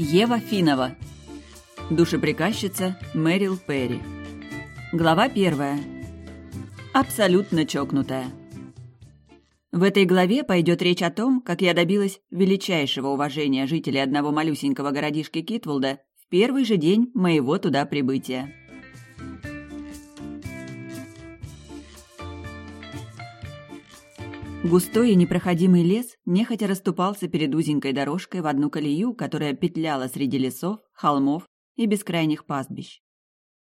Ева Финова. Душеприказчица Мэрил Перри. Глава первая. Абсолютно чокнутая. В этой главе пойдет речь о том, как я добилась величайшего уважения жителей одного малюсенького городишки Китволда в первый же день моего туда прибытия. Густой и непроходимый лес нехотя расступался перед узенькой дорожкой в одну колею, которая петляла среди лесов, холмов и бескрайних пастбищ.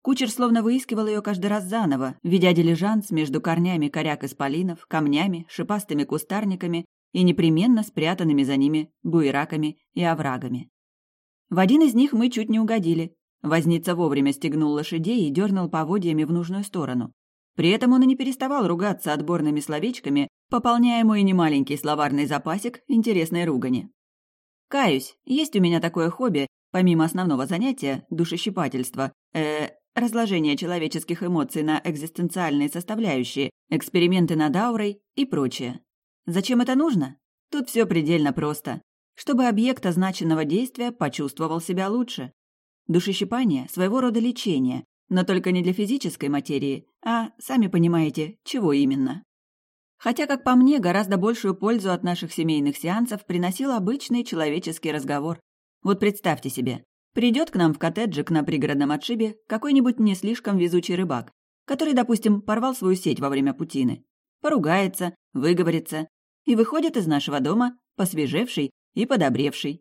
Кучер словно выискивал ее каждый раз заново, ведя дилижанс между корнями коряк исполинов, камнями, шипастыми кустарниками и непременно спрятанными за ними буераками и оврагами. В один из них мы чуть не угодили. Возница вовремя стегнул лошадей и дернул поводьями в нужную сторону. При этом он и не переставал ругаться отборными словечками, пополняя мой немаленький словарный запасик интересной ругани. Каюсь, есть у меня такое хобби, помимо основного занятия, душещипательства, э, разложение человеческих эмоций на экзистенциальные составляющие, эксперименты над аурой и прочее. Зачем это нужно? Тут все предельно просто. Чтобы объект означенного действия почувствовал себя лучше. Душещипание – своего рода лечение, но только не для физической материи, а, сами понимаете, чего именно. Хотя, как по мне, гораздо большую пользу от наших семейных сеансов приносил обычный человеческий разговор. Вот представьте себе, придет к нам в коттеджик на пригородном отшибе какой-нибудь не слишком везучий рыбак, который, допустим, порвал свою сеть во время путины, поругается, выговорится и выходит из нашего дома посвежевший и подобревший.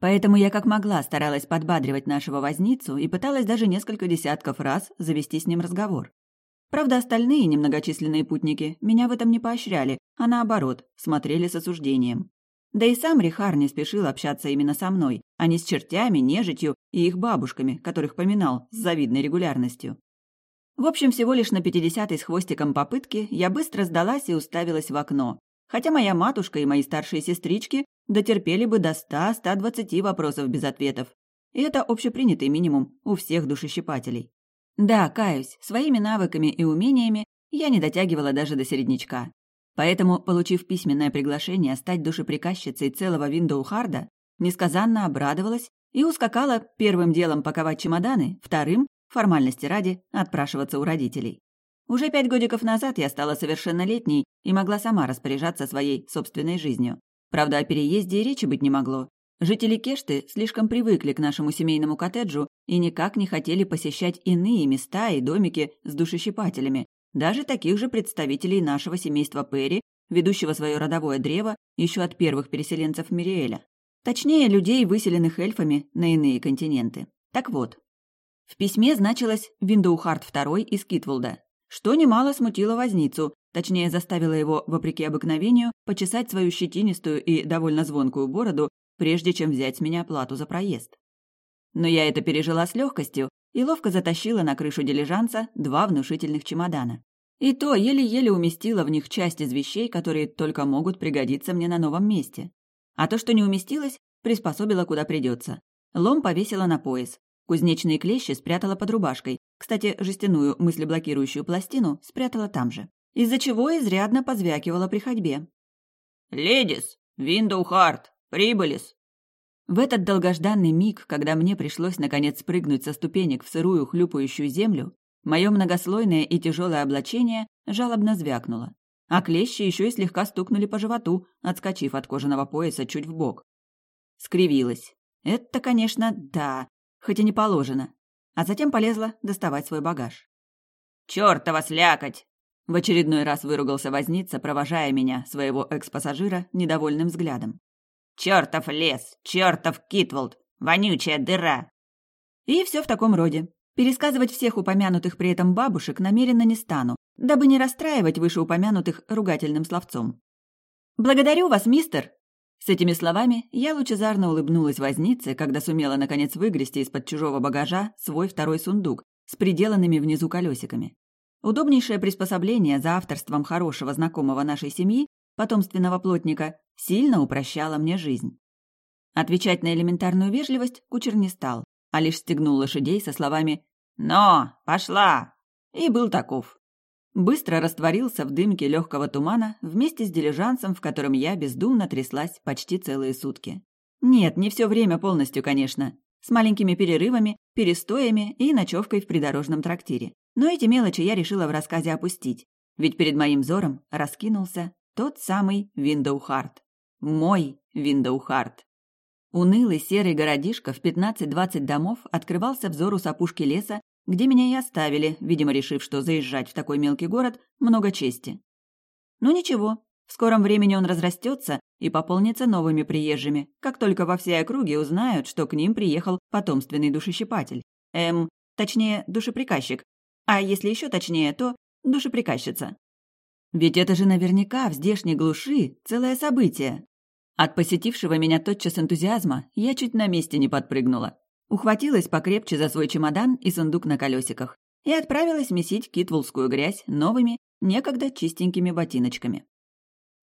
Поэтому я как могла старалась подбадривать нашего возницу и пыталась даже несколько десятков раз завести с ним разговор. Правда, остальные немногочисленные путники меня в этом не поощряли, а наоборот, смотрели с осуждением. Да и сам Рихар не спешил общаться именно со мной, а не с чертями, нежитью и их бабушками, которых поминал с завидной регулярностью. В общем, всего лишь на пятидесятой с хвостиком попытки я быстро сдалась и уставилась в окно, хотя моя матушка и мои старшие сестрички дотерпели бы до ста-ста двадцати вопросов без ответов. И это общепринятый минимум у всех душещипателей. Да, каюсь, своими навыками и умениями я не дотягивала даже до середнячка. Поэтому, получив письменное приглашение стать душеприказчицей целого Виндоухарда, несказанно обрадовалась и ускакала первым делом паковать чемоданы, вторым, формальности ради, отпрашиваться у родителей. Уже пять годиков назад я стала совершеннолетней и могла сама распоряжаться своей собственной жизнью. Правда, о переезде и речи быть не могло. Жители Кешты слишком привыкли к нашему семейному коттеджу и никак не хотели посещать иные места и домики с душещипателями, даже таких же представителей нашего семейства Перри, ведущего свое родовое древо еще от первых переселенцев Мириэля. Точнее, людей, выселенных эльфами на иные континенты. Так вот, в письме значилось «Виндоухард II из Китволда», что немало смутило возницу, точнее заставило его, вопреки обыкновению, почесать свою щетинистую и довольно звонкую бороду, прежде чем взять с меня плату за проезд. Но я это пережила с легкостью и ловко затащила на крышу дилижанса два внушительных чемодана. И то еле-еле уместила в них часть из вещей, которые только могут пригодиться мне на новом месте. А то, что не уместилось, приспособила куда придется. Лом повесила на пояс. Кузнечные клещи спрятала под рубашкой. Кстати, жестяную мыслеблокирующую пластину спрятала там же. Из-за чего изрядно позвякивала при ходьбе. «Ледис! Виндоу Харт! Прибылис!» В этот долгожданный миг, когда мне пришлось наконец спрыгнуть со ступенек в сырую хлюпающую землю, мое многослойное и тяжелое облачение жалобно звякнуло, а клещи еще и слегка стукнули по животу, отскочив от кожаного пояса чуть в бок. Скривилась. Это, конечно, да, хоть и не положено. А затем полезла доставать свой багаж. «Чёртова слякоть!» В очередной раз выругался возница, провожая меня, своего экс-пассажира, недовольным взглядом. Чертов лес, чертов Китволд, вонючая дыра. И все в таком роде. Пересказывать всех упомянутых при этом бабушек намеренно не стану, дабы не расстраивать вышеупомянутых ругательным словцом. «Благодарю вас, мистер!» С этими словами я лучезарно улыбнулась вознице, когда сумела наконец выгрести из-под чужого багажа свой второй сундук с приделанными внизу колесиками. Удобнейшее приспособление за авторством хорошего знакомого нашей семьи, потомственного плотника, сильно упрощала мне жизнь. Отвечать на элементарную вежливость кучер не стал, а лишь стегнул лошадей со словами «Но! Пошла!» и был таков. Быстро растворился в дымке легкого тумана вместе с дилижансом, в котором я бездумно тряслась почти целые сутки. Нет, не все время полностью, конечно. С маленькими перерывами, перестоями и ночевкой в придорожном трактире. Но эти мелочи я решила в рассказе опустить. Ведь перед моим взором раскинулся тот самый Виндоухарт. Мой Виндоухарт. Унылый серый городишко в 15-20 домов открывался взору с опушки леса, где меня и оставили, видимо, решив, что заезжать в такой мелкий город много чести. Ну ничего, в скором времени он разрастется и пополнится новыми приезжими, как только во всей округе узнают, что к ним приехал потомственный душещипатель. Эм, точнее, душеприказчик. А если еще точнее, то душеприказчица. Ведь это же наверняка в здешней глуши целое событие. От посетившего меня тотчас энтузиазма я чуть на месте не подпрыгнула. Ухватилась покрепче за свой чемодан и сундук на колесиках и отправилась месить китвулскую грязь новыми, некогда чистенькими ботиночками.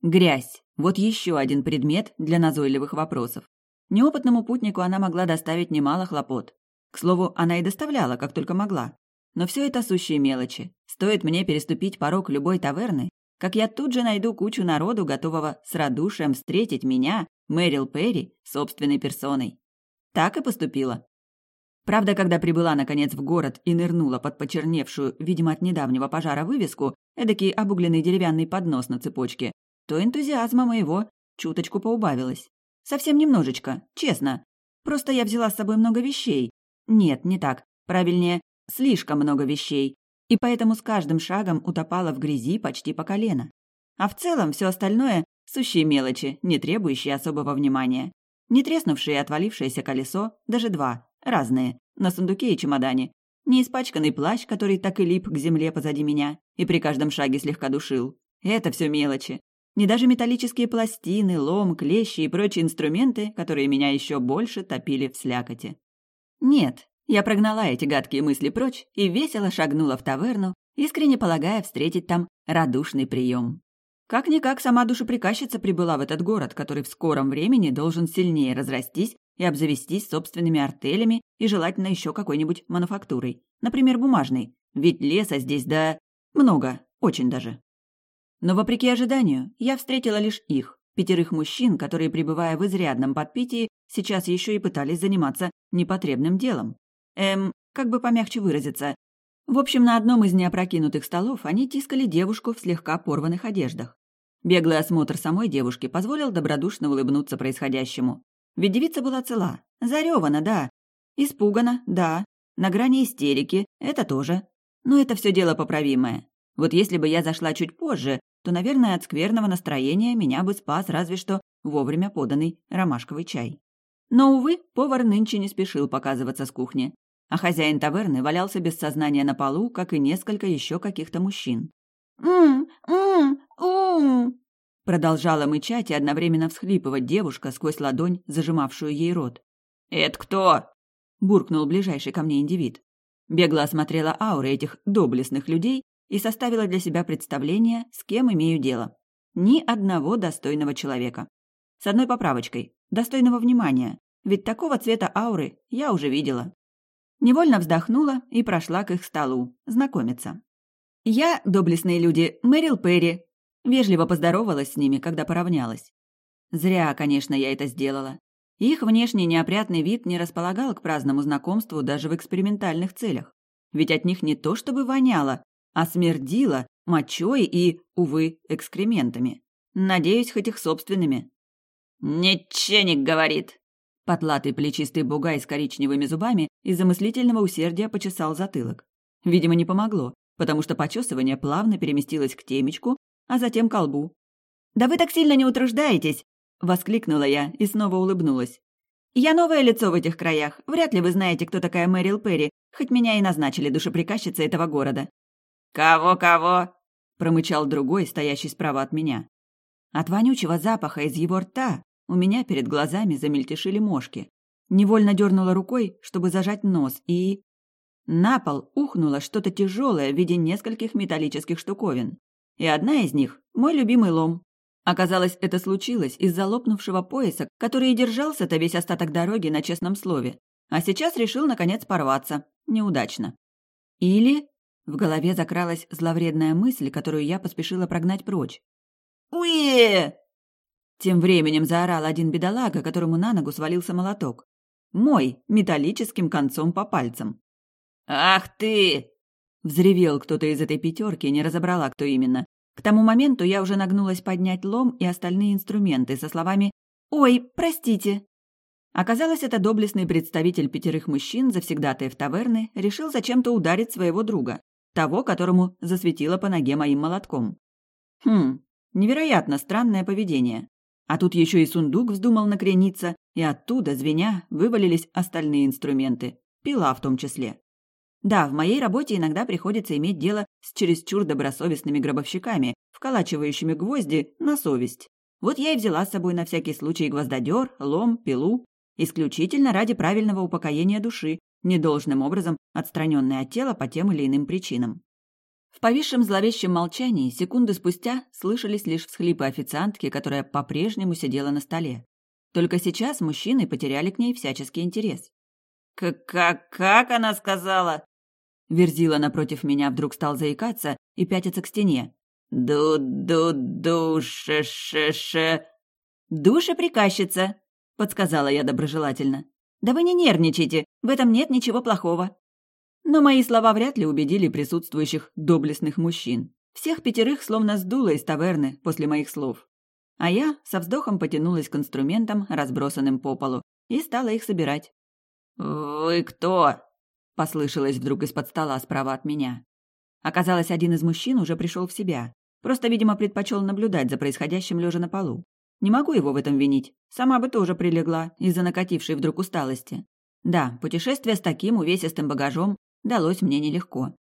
Грязь – вот еще один предмет для назойливых вопросов. Неопытному путнику она могла доставить немало хлопот. К слову, она и доставляла, как только могла. Но все это сущие мелочи. Стоит мне переступить порог любой таверны, как я тут же найду кучу народу, готового с радушием встретить меня, Мэрил Перри, собственной персоной. Так и поступила. Правда, когда прибыла, наконец, в город и нырнула под почерневшую, видимо, от недавнего пожара вывеску, эдакий обугленный деревянный поднос на цепочке, то энтузиазма моего чуточку поубавилось. Совсем немножечко, честно. Просто я взяла с собой много вещей. Нет, не так. Правильнее, слишком много вещей, и поэтому с каждым шагом утопала в грязи почти по колено. А в целом все остальное – сущие мелочи, не требующие особого внимания. Не треснувшее и отвалившееся колесо, даже два, разные, на сундуке и чемодане. Не испачканный плащ, который так и лип к земле позади меня и при каждом шаге слегка душил. Это все мелочи. Не даже металлические пластины, лом, клещи и прочие инструменты, которые меня еще больше топили в слякоти. Нет, я прогнала эти гадкие мысли прочь и весело шагнула в таверну, искренне полагая встретить там радушный прием. Как-никак сама душеприказчица прибыла в этот город, который в скором времени должен сильнее разрастись и обзавестись собственными артелями и желательно еще какой-нибудь мануфактурой. Например, бумажной. Ведь леса здесь да... много, очень даже. Но вопреки ожиданию, я встретила лишь их, пятерых мужчин, которые, пребывая в изрядном подпитии, сейчас еще и пытались заниматься непотребным делом. Эм, как бы помягче выразиться. В общем, на одном из неопрокинутых столов они тискали девушку в слегка порванных одеждах. Беглый осмотр самой девушки позволил добродушно улыбнуться происходящему. Ведь девица была цела. Заревана, да. Испугана, да. На грани истерики, это тоже. Но это все дело поправимое. Вот если бы я зашла чуть позже, то, наверное, от скверного настроения меня бы спас разве что вовремя поданный ромашковый чай. Но, увы, повар нынче не спешил показываться с кухни а хозяин таверны валялся без сознания на полу, как и несколько еще каких-то мужчин. «М, м, ум!» Продолжала мычать и одновременно всхлипывать девушка сквозь ладонь, зажимавшую ей рот. «Это кто?» – буркнул ближайший ко мне индивид. Бегло осмотрела ауры этих доблестных людей и составила для себя представление, с кем имею дело. Ни одного достойного человека. С одной поправочкой – достойного внимания, ведь такого цвета ауры я уже видела. Невольно вздохнула и прошла к их столу, знакомиться. «Я, доблестные люди, Мэрил Перри», вежливо поздоровалась с ними, когда поравнялась. Зря, конечно, я это сделала. Их внешний неопрятный вид не располагал к праздному знакомству даже в экспериментальных целях. Ведь от них не то чтобы воняло, а смердило мочой и, увы, экскрементами. Надеюсь, хоть их собственными. «Ниченик говорит», Потлатый плечистый бугай с коричневыми зубами из замыслительного усердия почесал затылок. Видимо, не помогло, потому что почесывание плавно переместилось к темечку, а затем колбу. «Да вы так сильно не утруждаетесь!» — воскликнула я и снова улыбнулась. «Я новое лицо в этих краях. Вряд ли вы знаете, кто такая Мэрил Перри, хоть меня и назначили душеприказчицей этого города». «Кого-кого?» — промычал другой, стоящий справа от меня. От вонючего запаха из его рта у меня перед глазами замельтешили мошки. Невольно дернула рукой, чтобы зажать нос, и... На пол ухнуло что-то тяжелое в виде нескольких металлических штуковин. И одна из них — мой любимый лом. Оказалось, это случилось из-за лопнувшего пояса, который и держался-то весь остаток дороги на честном слове. А сейчас решил, наконец, порваться. Неудачно. Или... В голове закралась зловредная мысль, которую я поспешила прогнать прочь. «Уе!» Тем временем заорал один бедолага, которому на ногу свалился молоток. Мой, металлическим концом по пальцам. «Ах ты!» Взревел кто-то из этой пятерки, не разобрала, кто именно. К тому моменту я уже нагнулась поднять лом и остальные инструменты со словами «Ой, простите». Оказалось, это доблестный представитель пятерых мужчин, завсегдатаев таверны, решил зачем-то ударить своего друга, того, которому засветило по ноге моим молотком. Хм, невероятно странное поведение. А тут еще и сундук вздумал накрениться, и оттуда, звеня, вывалились остальные инструменты, пила в том числе. Да, в моей работе иногда приходится иметь дело с чересчур добросовестными гробовщиками, вколачивающими гвозди на совесть. Вот я и взяла с собой на всякий случай гвоздодер, лом, пилу, исключительно ради правильного упокоения души, недолжным образом отстраненной от тела по тем или иным причинам. В повисшем зловещем молчании секунды спустя слышались лишь всхлипы официантки, которая по-прежнему сидела на столе. Только сейчас мужчины потеряли к ней всяческий интерес. «Как, как она сказала?» Верзила напротив меня вдруг стал заикаться и пятиться к стене. «Ду-ду-ду-ше-ше-ше...» «Душа-приказчица», — подсказала я доброжелательно. «Да вы не нервничайте, в этом нет ничего плохого». Но мои слова вряд ли убедили присутствующих доблестных мужчин. Всех пятерых словно сдуло из таверны после моих слов. А я со вздохом потянулась к инструментам, разбросанным по полу, и стала их собирать. «Вы кто?» – послышалось вдруг из-под стола справа от меня. Оказалось, один из мужчин уже пришел в себя. Просто, видимо, предпочел наблюдать за происходящим лежа на полу. Не могу его в этом винить. Сама бы тоже прилегла из-за накатившей вдруг усталости. Да, путешествие с таким увесистым багажом далось мне нелегко.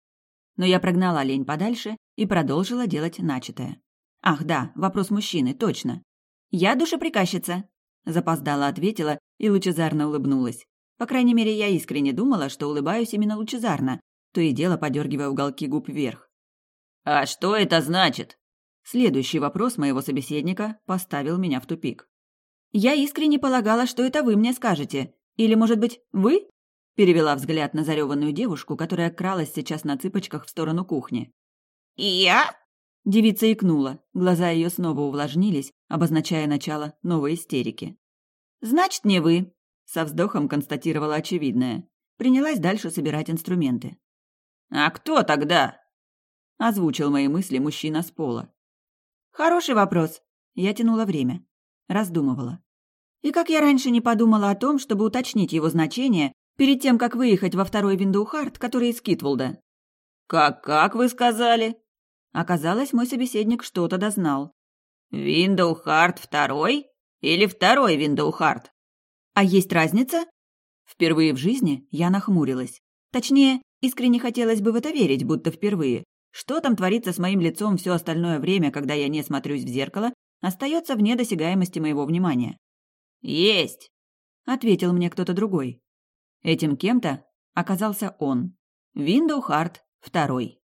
Но я прогнала лень подальше и продолжила делать начатое. Ах, да, вопрос мужчины, точно. «Я душеприказчица», — запоздала ответила и лучезарно улыбнулась. По крайней мере, я искренне думала, что улыбаюсь именно лучезарно, то и дело подергивая уголки губ вверх. «А что это значит?» Следующий вопрос моего собеседника поставил меня в тупик. «Я искренне полагала, что это вы мне скажете. Или, может быть, вы?» Перевела взгляд на зареванную девушку, которая кралась сейчас на цыпочках в сторону кухни. «Я?» Девица икнула, глаза ее снова увлажнились, обозначая начало новой истерики. «Значит, не вы», — со вздохом констатировала очевидное. Принялась дальше собирать инструменты. «А кто тогда?» — озвучил мои мысли мужчина с пола. «Хороший вопрос». Я тянула время. Раздумывала. И как я раньше не подумала о том, чтобы уточнить его значение перед тем, как выехать во второй Виндоухарт, который из Китволда. «Как-как вы сказали?» Оказалось, мой собеседник что-то дознал. «Виндоухарт второй? Или второй Виндоухарт?» «А есть разница?» Впервые в жизни я нахмурилась. Точнее, искренне хотелось бы в это верить, будто впервые. Что там творится с моим лицом все остальное время, когда я не смотрюсь в зеркало, остается вне досягаемости моего внимания. «Есть!» — ответил мне кто-то другой. Этим кем-то оказался он. Виндоу Харт второй.